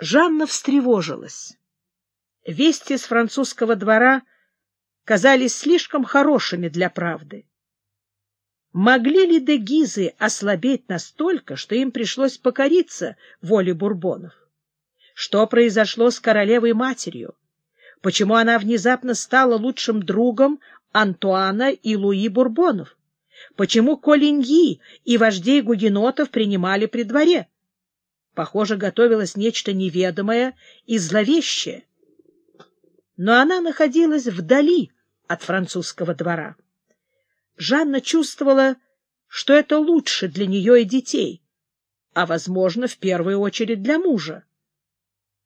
Жанна встревожилась. Вести с французского двора казались слишком хорошими для правды. Могли ли дегизы ослабеть настолько, что им пришлось покориться воле бурбонов? Что произошло с королевой-матерью? Почему она внезапно стала лучшим другом Антуана и Луи Бурбонов? Почему Колиньи и вождей гугенотов принимали при дворе? Похоже, готовилось нечто неведомое и зловещее. Но она находилась вдали от французского двора. Жанна чувствовала, что это лучше для нее и детей, а, возможно, в первую очередь для мужа.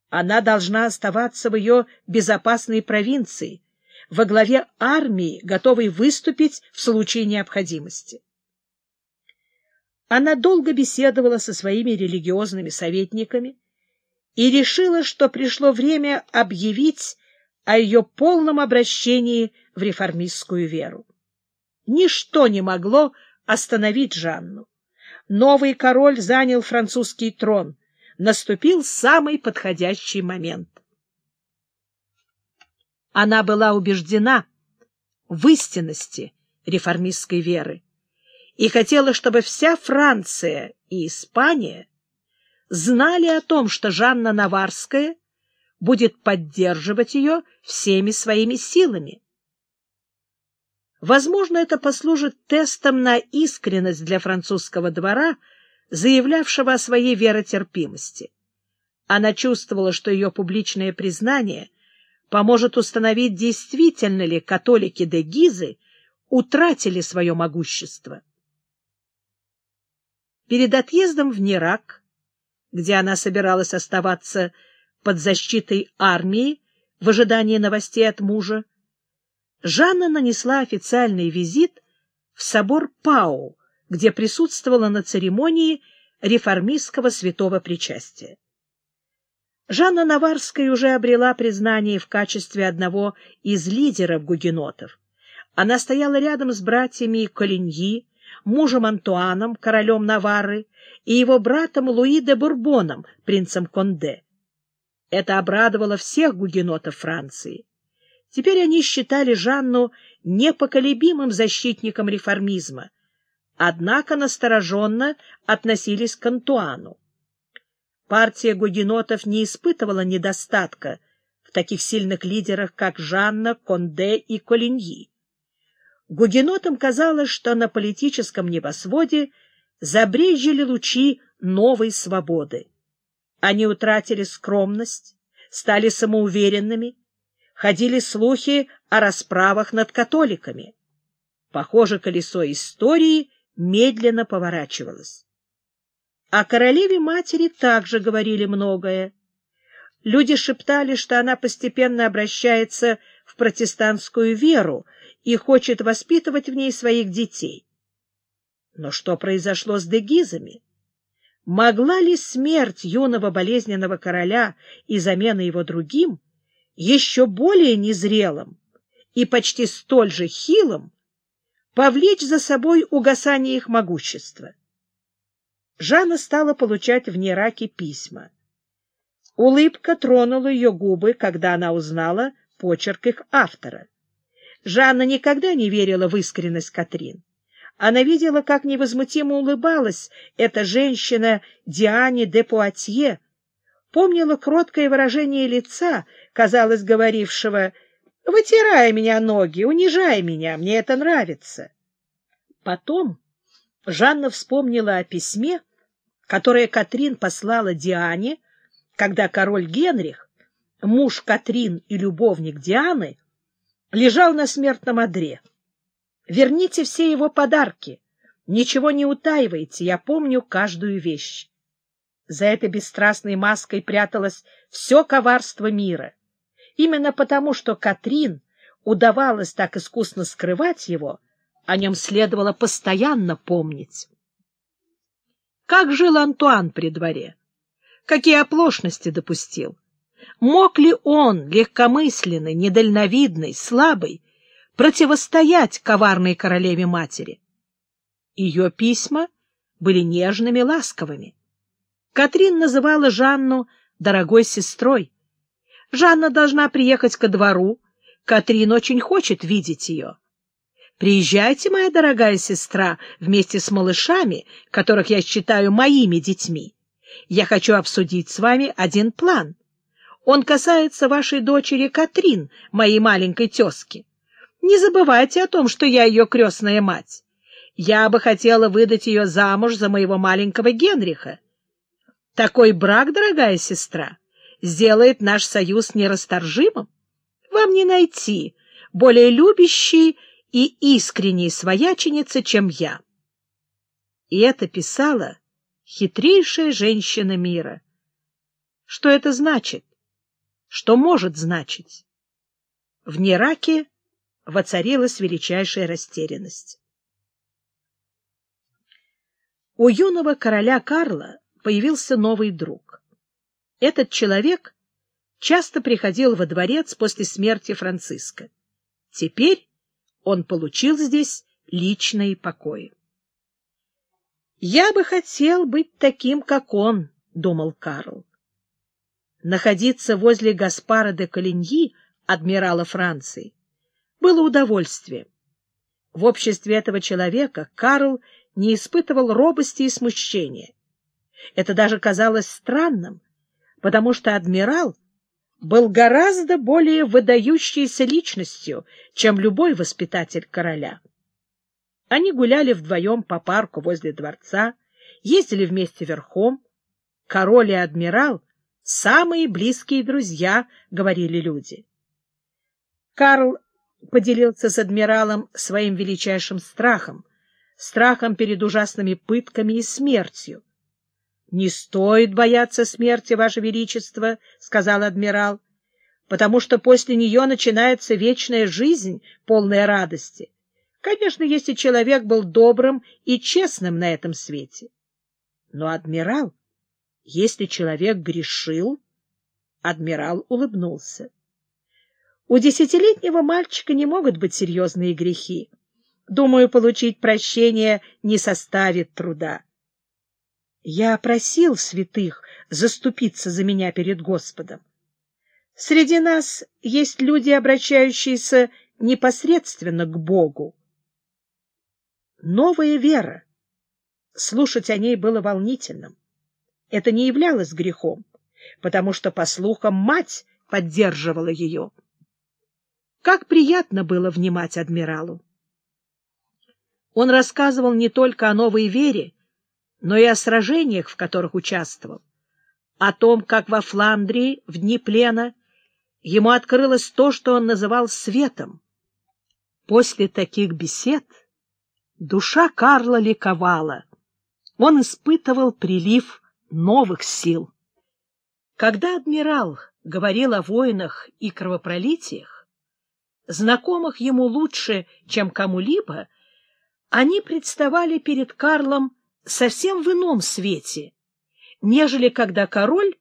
Она должна оставаться в ее безопасной провинции, во главе армии, готовой выступить в случае необходимости. Она долго беседовала со своими религиозными советниками и решила, что пришло время объявить о ее полном обращении в реформистскую веру. Ничто не могло остановить Жанну. Новый король занял французский трон. Наступил самый подходящий момент. Она была убеждена в истинности реформистской веры и хотела, чтобы вся Франция и Испания знали о том, что Жанна Наварская будет поддерживать ее всеми своими силами. Возможно, это послужит тестом на искренность для французского двора, заявлявшего о своей веротерпимости. Она чувствовала, что ее публичное признание поможет установить, действительно ли католики де Гизы утратили свое могущество. Перед отъездом в Нерак, где она собиралась оставаться под защитой армии в ожидании новостей от мужа, Жанна нанесла официальный визит в собор Пау, где присутствовала на церемонии реформистского святого причастия. Жанна Наварская уже обрела признание в качестве одного из лидеров гугенотов. Она стояла рядом с братьями Колиньи, мужем Антуаном, королем Наварры, и его братом Луи де Бурбоном, принцем Конде. Это обрадовало всех гугенотов Франции. Теперь они считали Жанну непоколебимым защитником реформизма, однако настороженно относились к Антуану. Партия гугенотов не испытывала недостатка в таких сильных лидерах, как Жанна, Конде и Колиньи. Гугенотам казалось, что на политическом небосводе забрежили лучи новой свободы. Они утратили скромность, стали самоуверенными, ходили слухи о расправах над католиками. Похоже, колесо истории медленно поворачивалось. О королеве-матери также говорили многое. Люди шептали, что она постепенно обращается в протестантскую веру, и хочет воспитывать в ней своих детей. Но что произошло с дегизами? Могла ли смерть юного болезненного короля и замена его другим, еще более незрелым и почти столь же хилым, повлечь за собой угасание их могущества? Жанна стала получать в Нераке письма. Улыбка тронула ее губы, когда она узнала почерк их автора. Жанна никогда не верила в искренность Катрин. Она видела, как невозмутимо улыбалась эта женщина Диане де Пуатье, помнила кроткое выражение лица, казалось, говорившего «Вытирай меня ноги, унижай меня, мне это нравится». Потом Жанна вспомнила о письме, которое Катрин послала Диане, когда король Генрих, муж Катрин и любовник Дианы, лежал на смертном одре. Верните все его подарки. Ничего не утаивайте, я помню каждую вещь. За этой бесстрастной маской пряталось все коварство мира. Именно потому, что Катрин удавалось так искусно скрывать его, о нем следовало постоянно помнить. Как жил Антуан при дворе? Какие оплошности допустил? Мог ли он, легкомысленный, недальновидный, слабый, противостоять коварной королеве-матери? Ее письма были нежными, ласковыми. Катрин называла Жанну дорогой сестрой. Жанна должна приехать ко двору. Катрин очень хочет видеть ее. Приезжайте, моя дорогая сестра, вместе с малышами, которых я считаю моими детьми. Я хочу обсудить с вами один план. Он касается вашей дочери Катрин, моей маленькой тезки. Не забывайте о том, что я ее крестная мать. Я бы хотела выдать ее замуж за моего маленького Генриха. Такой брак, дорогая сестра, сделает наш союз нерасторжимым. Вам не найти более любящей и искренней свояченицы, чем я. И это писала хитрейшая женщина мира. Что это значит? Что может значить? В Нераке воцарилась величайшая растерянность. У юного короля Карла появился новый друг. Этот человек часто приходил во дворец после смерти Франциска. Теперь он получил здесь личные покои. «Я бы хотел быть таким, как он», — думал Карл. Находиться возле Гаспара де Калиньи, адмирала Франции, было удовольствием. В обществе этого человека Карл не испытывал робости и смущения. Это даже казалось странным, потому что адмирал был гораздо более выдающейся личностью, чем любой воспитатель короля. Они гуляли вдвоем по парку возле дворца, ездили вместе верхом. Король и адмирал — самые близкие друзья, — говорили люди. Карл поделился с адмиралом своим величайшим страхом, страхом перед ужасными пытками и смертью. — Не стоит бояться смерти, Ваше Величество, — сказал адмирал, — потому что после нее начинается вечная жизнь, полная радости. Конечно, если человек был добрым и честным на этом свете. Но адмирал, если человек грешил, адмирал улыбнулся. У десятилетнего мальчика не могут быть серьезные грехи. Думаю, получить прощение не составит труда. Я просил святых заступиться за меня перед Господом. Среди нас есть люди, обращающиеся непосредственно к Богу. Новая вера. Слушать о ней было волнительным. Это не являлось грехом, потому что, по слухам, мать поддерживала ее. Как приятно было внимать адмиралу! Он рассказывал не только о новой вере, но и о сражениях, в которых участвовал, о том, как во Фландрии в дни плена ему открылось то, что он называл светом. После таких бесед душа Карла ликовала. Он испытывал прилив новых сил. Когда адмирал говорил о войнах и кровопролитиях, знакомых ему лучше, чем кому-либо, они представали перед Карлом совсем в ином свете, нежели когда король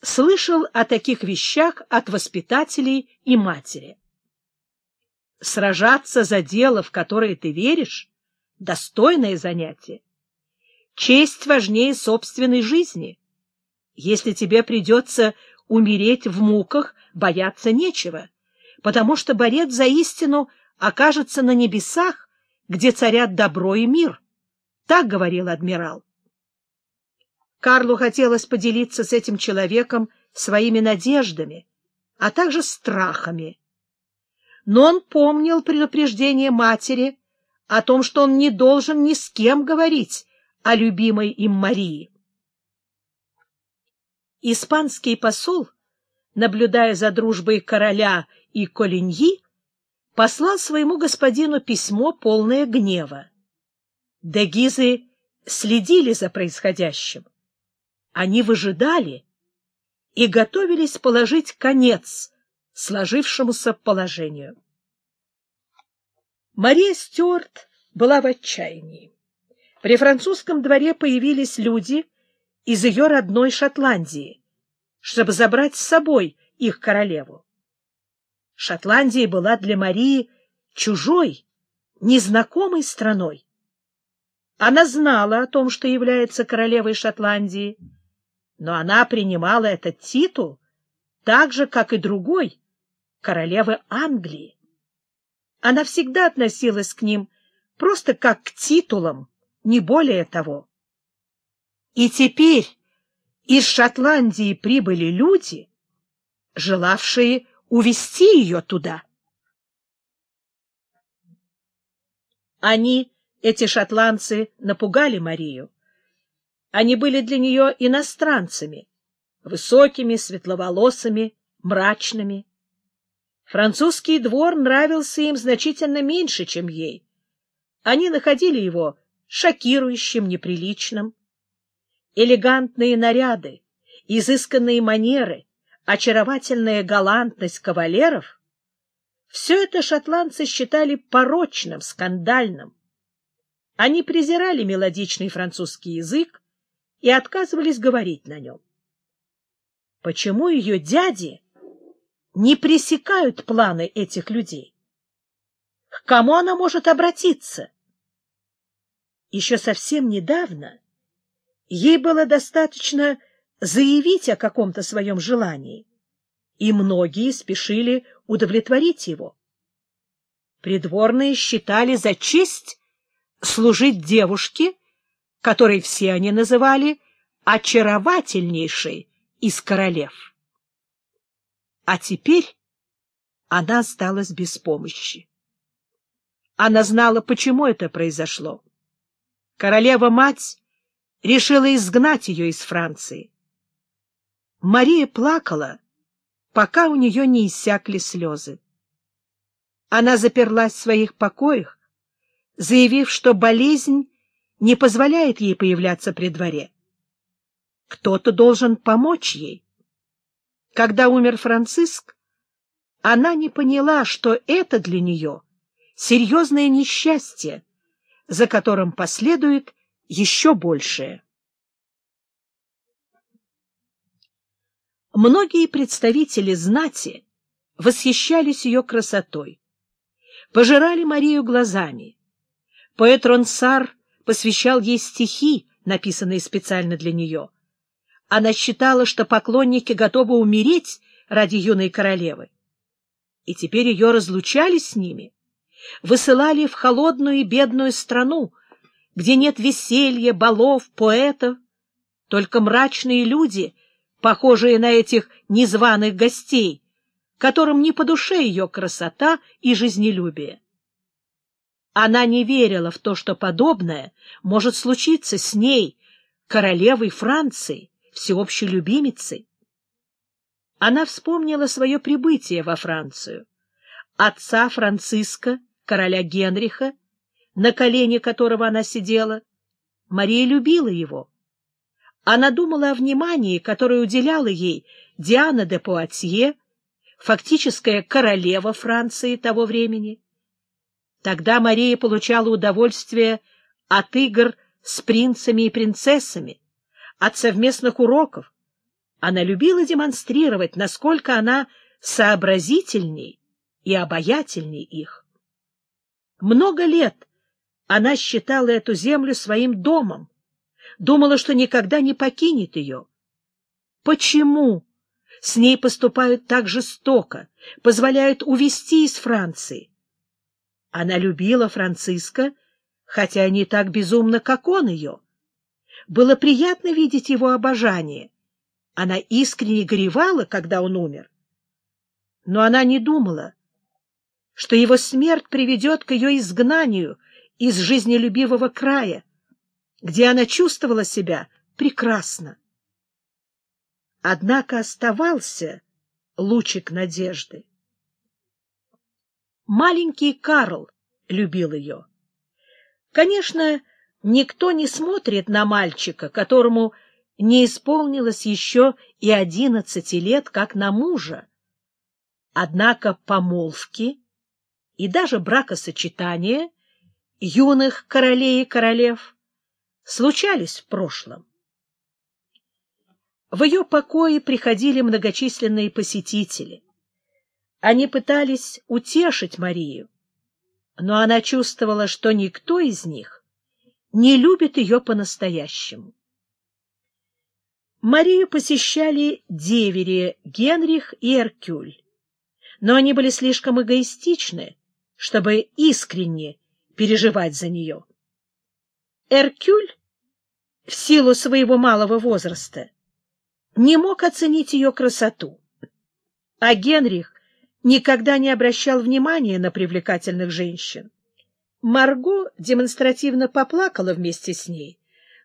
слышал о таких вещах от воспитателей и матери. Сражаться за дело, в которое ты веришь, — достойное занятие. Честь важнее собственной жизни. Если тебе придется умереть в муках, бояться нечего потому что борец за истину окажется на небесах, где царят добро и мир. Так говорил адмирал. Карлу хотелось поделиться с этим человеком своими надеждами, а также страхами. Но он помнил предупреждение матери о том, что он не должен ни с кем говорить о любимой им Марии. Испанский посол, наблюдая за дружбой короля и Колиньи послал своему господину письмо, полное гнева. Дегизы следили за происходящим. Они выжидали и готовились положить конец сложившемуся положению. Мария Стюарт была в отчаянии. При французском дворе появились люди из ее родной Шотландии, чтобы забрать с собой их королеву. Шотландия была для Марии чужой, незнакомой страной. Она знала о том, что является королевой Шотландии, но она принимала этот титул так же, как и другой, королевы Англии. Она всегда относилась к ним просто как к титулам, не более того. И теперь из Шотландии прибыли люди, желавшие увести ее туда. Они, эти шотландцы, напугали Марию. Они были для нее иностранцами, высокими, светловолосыми, мрачными. Французский двор нравился им значительно меньше, чем ей. Они находили его шокирующим, неприличным. Элегантные наряды, изысканные манеры, очаровательная галантность кавалеров — все это шотландцы считали порочным, скандальным. Они презирали мелодичный французский язык и отказывались говорить на нем. Почему ее дяди не пресекают планы этих людей? К кому она может обратиться? Еще совсем недавно ей было достаточно заявить о каком-то своем желании, и многие спешили удовлетворить его. Придворные считали за честь служить девушке, которой все они называли очаровательнейшей из королев. А теперь она осталась без помощи. Она знала, почему это произошло. Королева-мать решила изгнать ее из Франции. Мария плакала, пока у нее не иссякли слезы. Она заперлась в своих покоях, заявив, что болезнь не позволяет ей появляться при дворе. Кто-то должен помочь ей. Когда умер Франциск, она не поняла, что это для нее серьезное несчастье, за которым последует еще большее. Многие представители знати восхищались ее красотой, пожирали Марию глазами. Поэт Ронсар посвящал ей стихи, написанные специально для нее. Она считала, что поклонники готовы умереть ради юной королевы. И теперь ее разлучали с ними, высылали в холодную и бедную страну, где нет веселья, балов, поэтов, только мрачные люди — похожие на этих незваных гостей, которым не по душе ее красота и жизнелюбие. Она не верила в то, что подобное может случиться с ней, королевой Франции, всеобщей любимицей. Она вспомнила свое прибытие во Францию, отца Франциска, короля Генриха, на колене которого она сидела. Мария любила его, она думала о внимании, которое уделяла ей Диана де Пуатье, фактическая королева Франции того времени. Тогда Мария получала удовольствие от игр с принцами и принцессами, от совместных уроков. Она любила демонстрировать, насколько она сообразительней и обаятельней их. Много лет она считала эту землю своим домом, думала, что никогда не покинет ее. Почему с ней поступают так жестоко, позволяют увезти из Франции? Она любила Франциска, хотя не так безумно, как он ее. Было приятно видеть его обожание. Она искренне горевала, когда он умер. Но она не думала, что его смерть приведет к ее изгнанию из жизнелюбивого края, где она чувствовала себя прекрасно. Однако оставался лучик надежды. Маленький Карл любил ее. Конечно, никто не смотрит на мальчика, которому не исполнилось еще и одиннадцати лет, как на мужа. Однако помолвки и даже бракосочетания юных королей и королев случались в прошлом. В ее покое приходили многочисленные посетители. Они пытались утешить Марию, но она чувствовала, что никто из них не любит ее по-настоящему. Марию посещали девери Генрих и Эркюль, но они были слишком эгоистичны, чтобы искренне переживать за нее. Эркюль, в силу своего малого возраста, не мог оценить ее красоту, а Генрих никогда не обращал внимания на привлекательных женщин. Марго демонстративно поплакала вместе с ней,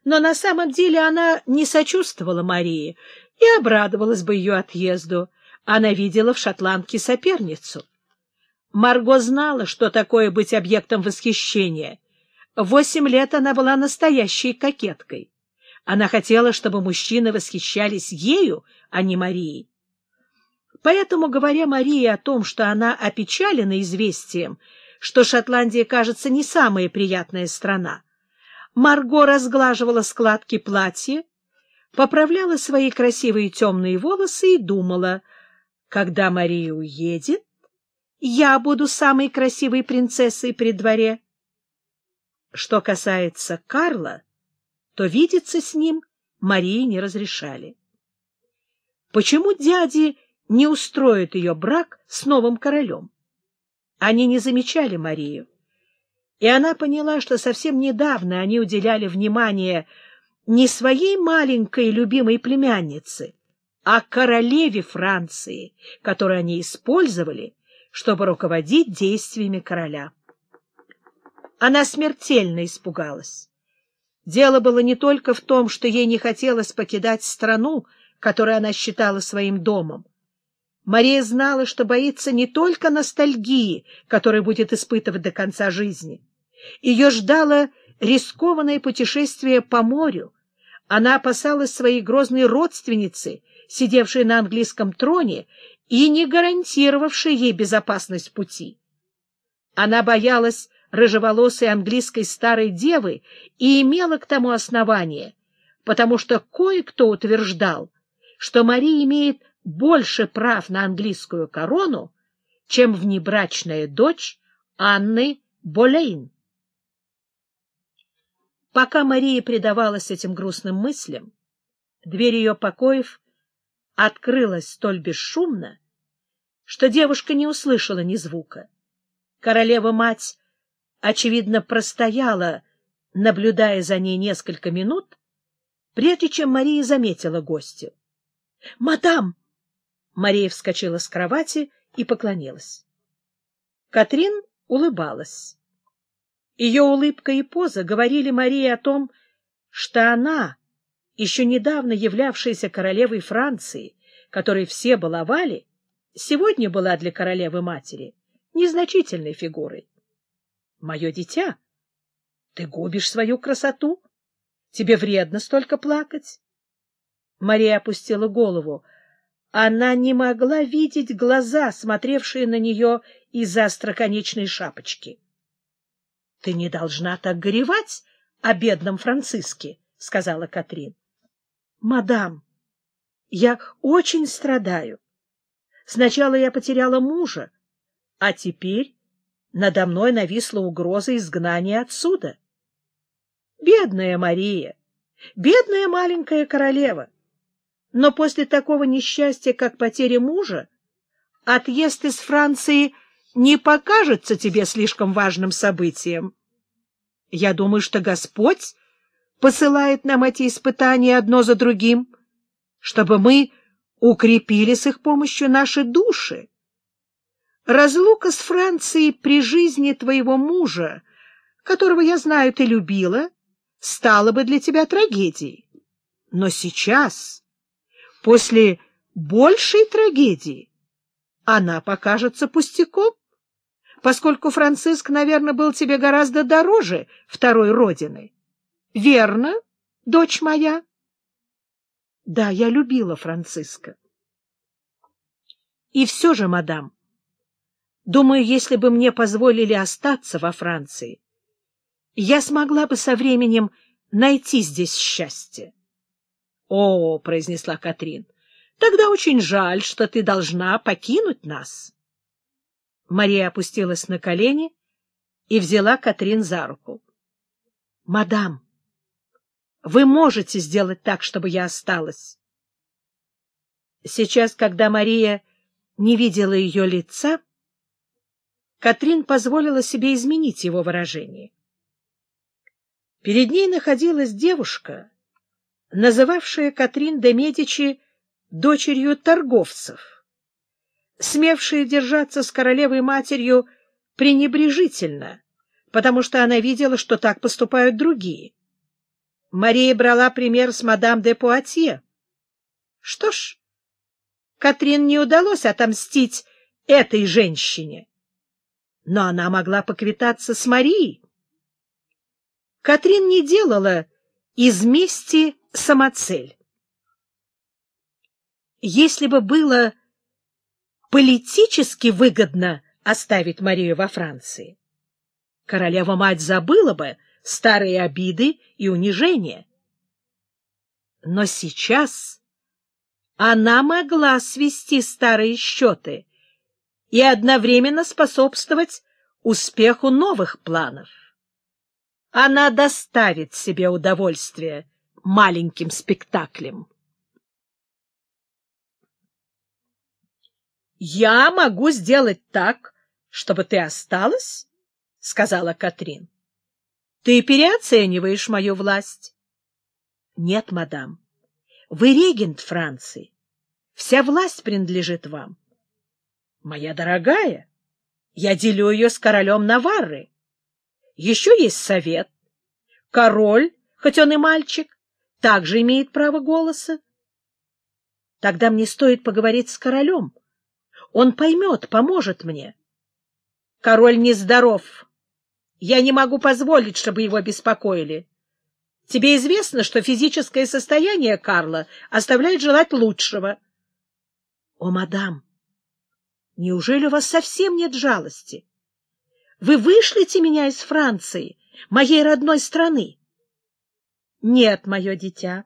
но на самом деле она не сочувствовала Марии и обрадовалась бы ее отъезду. Она видела в шотландке соперницу. Марго знала, что такое быть объектом восхищения. Восемь лет она была настоящей кокеткой. Она хотела, чтобы мужчины восхищались ею, а не Марией. Поэтому, говоря Марии о том, что она опечалена известием, что Шотландия, кажется, не самая приятная страна, Марго разглаживала складки платья, поправляла свои красивые темные волосы и думала, когда Мария уедет, я буду самой красивой принцессой при дворе. Что касается Карла, то видеться с ним Марии не разрешали. Почему дяди не устроят ее брак с новым королем? Они не замечали Марию и она поняла, что совсем недавно они уделяли внимание не своей маленькой любимой племяннице, а королеве Франции, которую они использовали, чтобы руководить действиями короля. Она смертельно испугалась. Дело было не только в том, что ей не хотелось покидать страну, которую она считала своим домом. Мария знала, что боится не только ностальгии, которую будет испытывать до конца жизни. Ее ждало рискованное путешествие по морю. Она опасалась своей грозной родственницы, сидевшей на английском троне и не гарантировавшей ей безопасность пути. Она боялась рыжеволосой английской старой девы и имела к тому основание, потому что кое-кто утверждал, что Мария имеет больше прав на английскую корону, чем внебрачная дочь Анны Болейн. Пока Мария предавалась этим грустным мыслям, дверь ее покоев открылась столь бесшумно, что девушка не услышала ни звука. Королева-мать, очевидно, простояла, наблюдая за ней несколько минут, прежде чем Мария заметила гостю. — Мадам! Мария вскочила с кровати и поклонилась. Катрин улыбалась. Ее улыбка и поза говорили Марии о том, что она, еще недавно являвшаяся королевой Франции, которой все баловали, сегодня была для королевы-матери незначительной фигурой. — Мое дитя, ты губишь свою красоту? Тебе вредно столько плакать? Мария опустила голову. Она не могла видеть глаза, смотревшие на нее из-за остроконечной шапочки. — Ты не должна так горевать о бедном Франциске, — сказала Катрин. — Мадам, я очень страдаю. Сначала я потеряла мужа, а теперь надо мной нависла угроза изгнания отсюда. Бедная Мария, бедная маленькая королева. Но после такого несчастья, как потеря мужа, отъезд из Франции — не покажется тебе слишком важным событием. Я думаю, что Господь посылает нам эти испытания одно за другим, чтобы мы укрепили с их помощью наши души. Разлука с Францией при жизни твоего мужа, которого, я знаю, ты любила, стала бы для тебя трагедией. Но сейчас, после большей трагедии, она покажется пустяком поскольку Франциск, наверное, был тебе гораздо дороже второй родины. Верно, дочь моя? Да, я любила Франциска. И все же, мадам, думаю, если бы мне позволили остаться во Франции, я смогла бы со временем найти здесь счастье. — О, — произнесла Катрин, — тогда очень жаль, что ты должна покинуть нас. Мария опустилась на колени и взяла Катрин за руку. — Мадам, вы можете сделать так, чтобы я осталась. Сейчас, когда Мария не видела ее лица, Катрин позволила себе изменить его выражение. Перед ней находилась девушка, называвшая Катрин де Медичи дочерью торговцев, смевшая держаться с королевой-матерью пренебрежительно, потому что она видела, что так поступают другие. Мария брала пример с мадам де Пуатье. Что ж, Катрин не удалось отомстить этой женщине, но она могла поквитаться с Марией. Катрин не делала из мести самоцель. Если бы было политически выгодно оставить Марию во Франции, королева-мать забыла бы старые обиды и унижения. Но сейчас она могла свести старые счеты и одновременно способствовать успеху новых планов. Она доставит себе удовольствие маленьким спектаклем. «Я могу сделать так, чтобы ты осталась?» — сказала Катрин. «Ты переоцениваешь мою власть». «Нет, мадам, вы регент Франции. Вся власть принадлежит вам». «Моя дорогая, я делю ее с королем Наварры. Еще есть совет. Король, хоть он и мальчик, также имеет право голоса. Тогда мне стоит поговорить с королем. Он поймет, поможет мне. Король нездоров. Я не могу позволить, чтобы его беспокоили. Тебе известно, что физическое состояние Карла оставляет желать лучшего. О, мадам, неужели у вас совсем нет жалости? Вы вышлите меня из Франции, моей родной страны. Нет, мое дитя,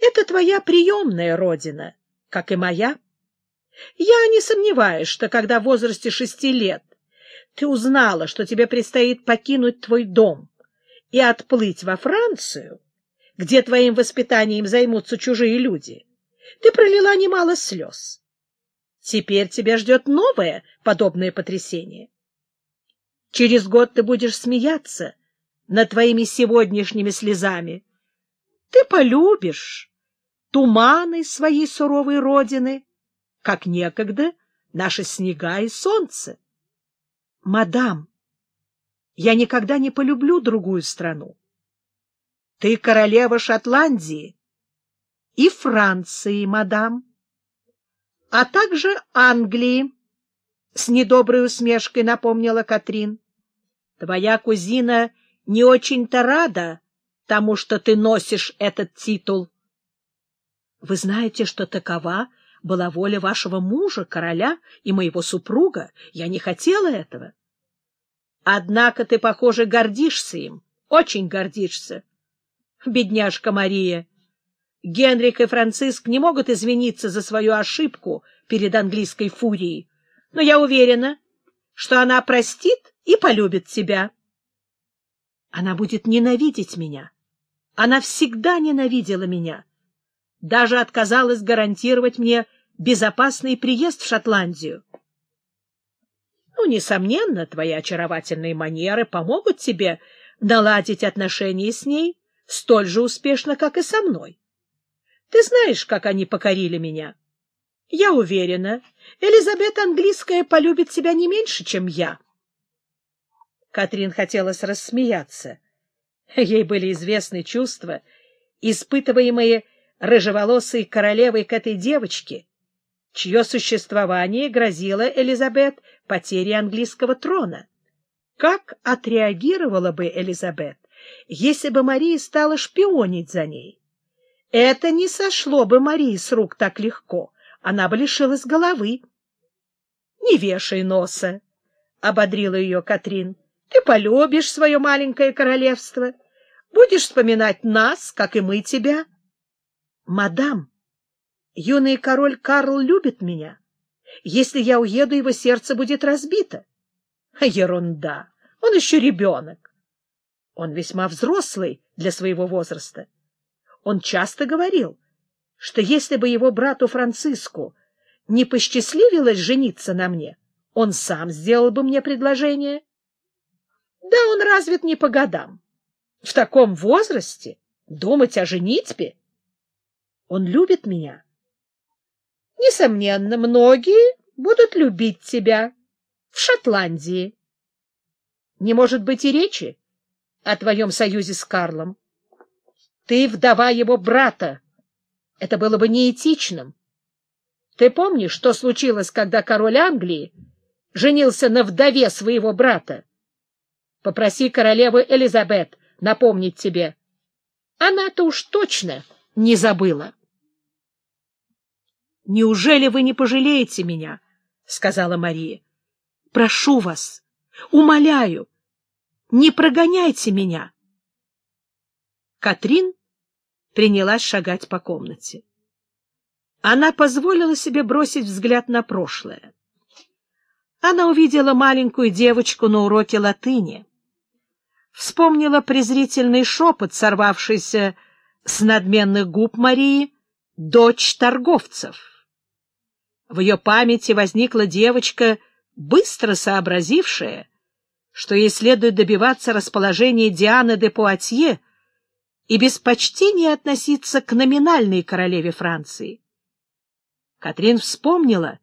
это твоя приемная родина, как и моя. Я не сомневаюсь, что когда в возрасте шести лет ты узнала, что тебе предстоит покинуть твой дом и отплыть во Францию, где твоим воспитанием займутся чужие люди, ты пролила немало слез. Теперь тебя ждет новое подобное потрясение. Через год ты будешь смеяться над твоими сегодняшними слезами. Ты полюбишь туманы своей суровой родины, как некогда наши снега и солнце. Мадам, я никогда не полюблю другую страну. Ты королева Шотландии и Франции, мадам, а также Англии, — с недоброй усмешкой напомнила Катрин. Твоя кузина не очень-то рада тому, что ты носишь этот титул. Вы знаете, что такова была воля вашего мужа, короля и моего супруга. Я не хотела этого. Однако ты, похоже, гордишься им, очень гордишься. Бедняжка Мария! Генрих и Франциск не могут извиниться за свою ошибку перед английской фурией, но я уверена, что она простит и полюбит тебя. Она будет ненавидеть меня. Она всегда ненавидела меня даже отказалась гарантировать мне безопасный приезд в Шотландию. Ну, несомненно, твои очаровательные манеры помогут тебе наладить отношения с ней столь же успешно, как и со мной. Ты знаешь, как они покорили меня. Я уверена, Элизабет Английская полюбит тебя не меньше, чем я. Катрин хотелось рассмеяться. Ей были известны чувства, испытываемые рыжеволосой королевой к этой девочке, чье существование грозило Элизабет потерей английского трона. Как отреагировала бы Элизабет, если бы Мария стала шпионить за ней? Это не сошло бы Марии с рук так легко, она бы лишилась головы. — Не вешай носа, — ободрила ее Катрин. — Ты полюбишь свое маленькое королевство, будешь вспоминать нас, как и мы тебя. «Мадам, юный король Карл любит меня. Если я уеду, его сердце будет разбито». «Ерунда! Он еще ребенок. Он весьма взрослый для своего возраста. Он часто говорил, что если бы его брату Франциску не посчастливилось жениться на мне, он сам сделал бы мне предложение. Да он развит не по годам. В таком возрасте думать о женитьбе? Он любит меня. Несомненно, многие будут любить тебя в Шотландии. Не может быть и речи о твоем союзе с Карлом. Ты вдова его брата. Это было бы неэтичным. Ты помнишь, что случилось, когда король Англии женился на вдове своего брата? Попроси королеву Элизабет напомнить тебе. Она-то уж точно не забыла. — Неужели вы не пожалеете меня? — сказала Мария. — Прошу вас, умоляю, не прогоняйте меня. Катрин принялась шагать по комнате. Она позволила себе бросить взгляд на прошлое. Она увидела маленькую девочку на уроке латыни. Вспомнила презрительный шепот, сорвавшийся с надменных губ Марии, дочь торговцев. В ее памяти возникла девочка, быстро сообразившая, что ей следует добиваться расположения Дианы де Пуатье и без почтения относиться к номинальной королеве Франции. Катрин вспомнила,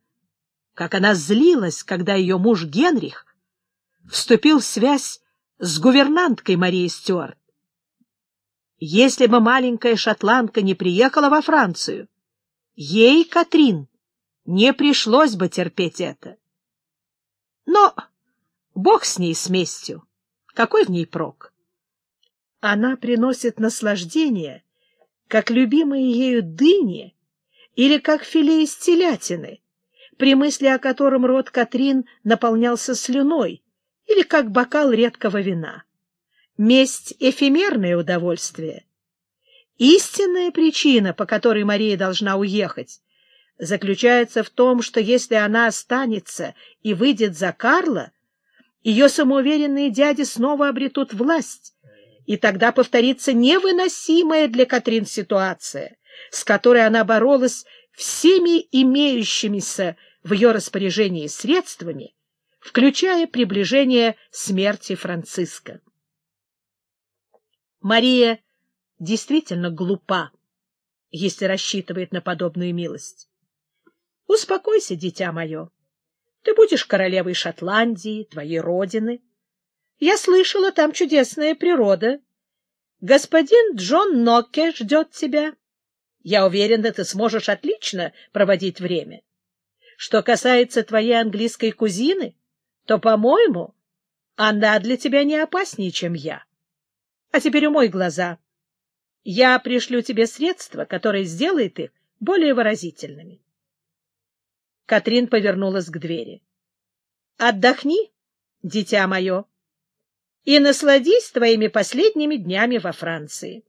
как она злилась, когда ее муж Генрих вступил в связь с гувернанткой Марией Стюарт. Если бы маленькая шотландка не приехала во Францию, ей, Катрин, не пришлось бы терпеть это. Но бог с ней, с местью. Какой в ней прок? Она приносит наслаждение, как любимые ею дыни или как филе из телятины, при мысли о котором рот Катрин наполнялся слюной, или как бокал редкого вина. Месть — эфемерное удовольствие. Истинная причина, по которой Мария должна уехать, заключается в том, что если она останется и выйдет за Карла, ее самоуверенные дяди снова обретут власть, и тогда повторится невыносимая для Катрин ситуация, с которой она боролась всеми имеющимися в ее распоряжении средствами, включая приближение смерти Франциска. Мария действительно глупа, если рассчитывает на подобную милость. Успокойся, дитя мое. Ты будешь королевой Шотландии, твоей родины. Я слышала, там чудесная природа. Господин Джон Нокке ждет тебя. Я уверена, ты сможешь отлично проводить время. Что касается твоей английской кузины, то, по-моему, она для тебя не опаснее, чем я. А теперь умой глаза. Я пришлю тебе средства, которое сделает их более выразительными. Катрин повернулась к двери. — Отдохни, дитя мое, и насладись твоими последними днями во Франции.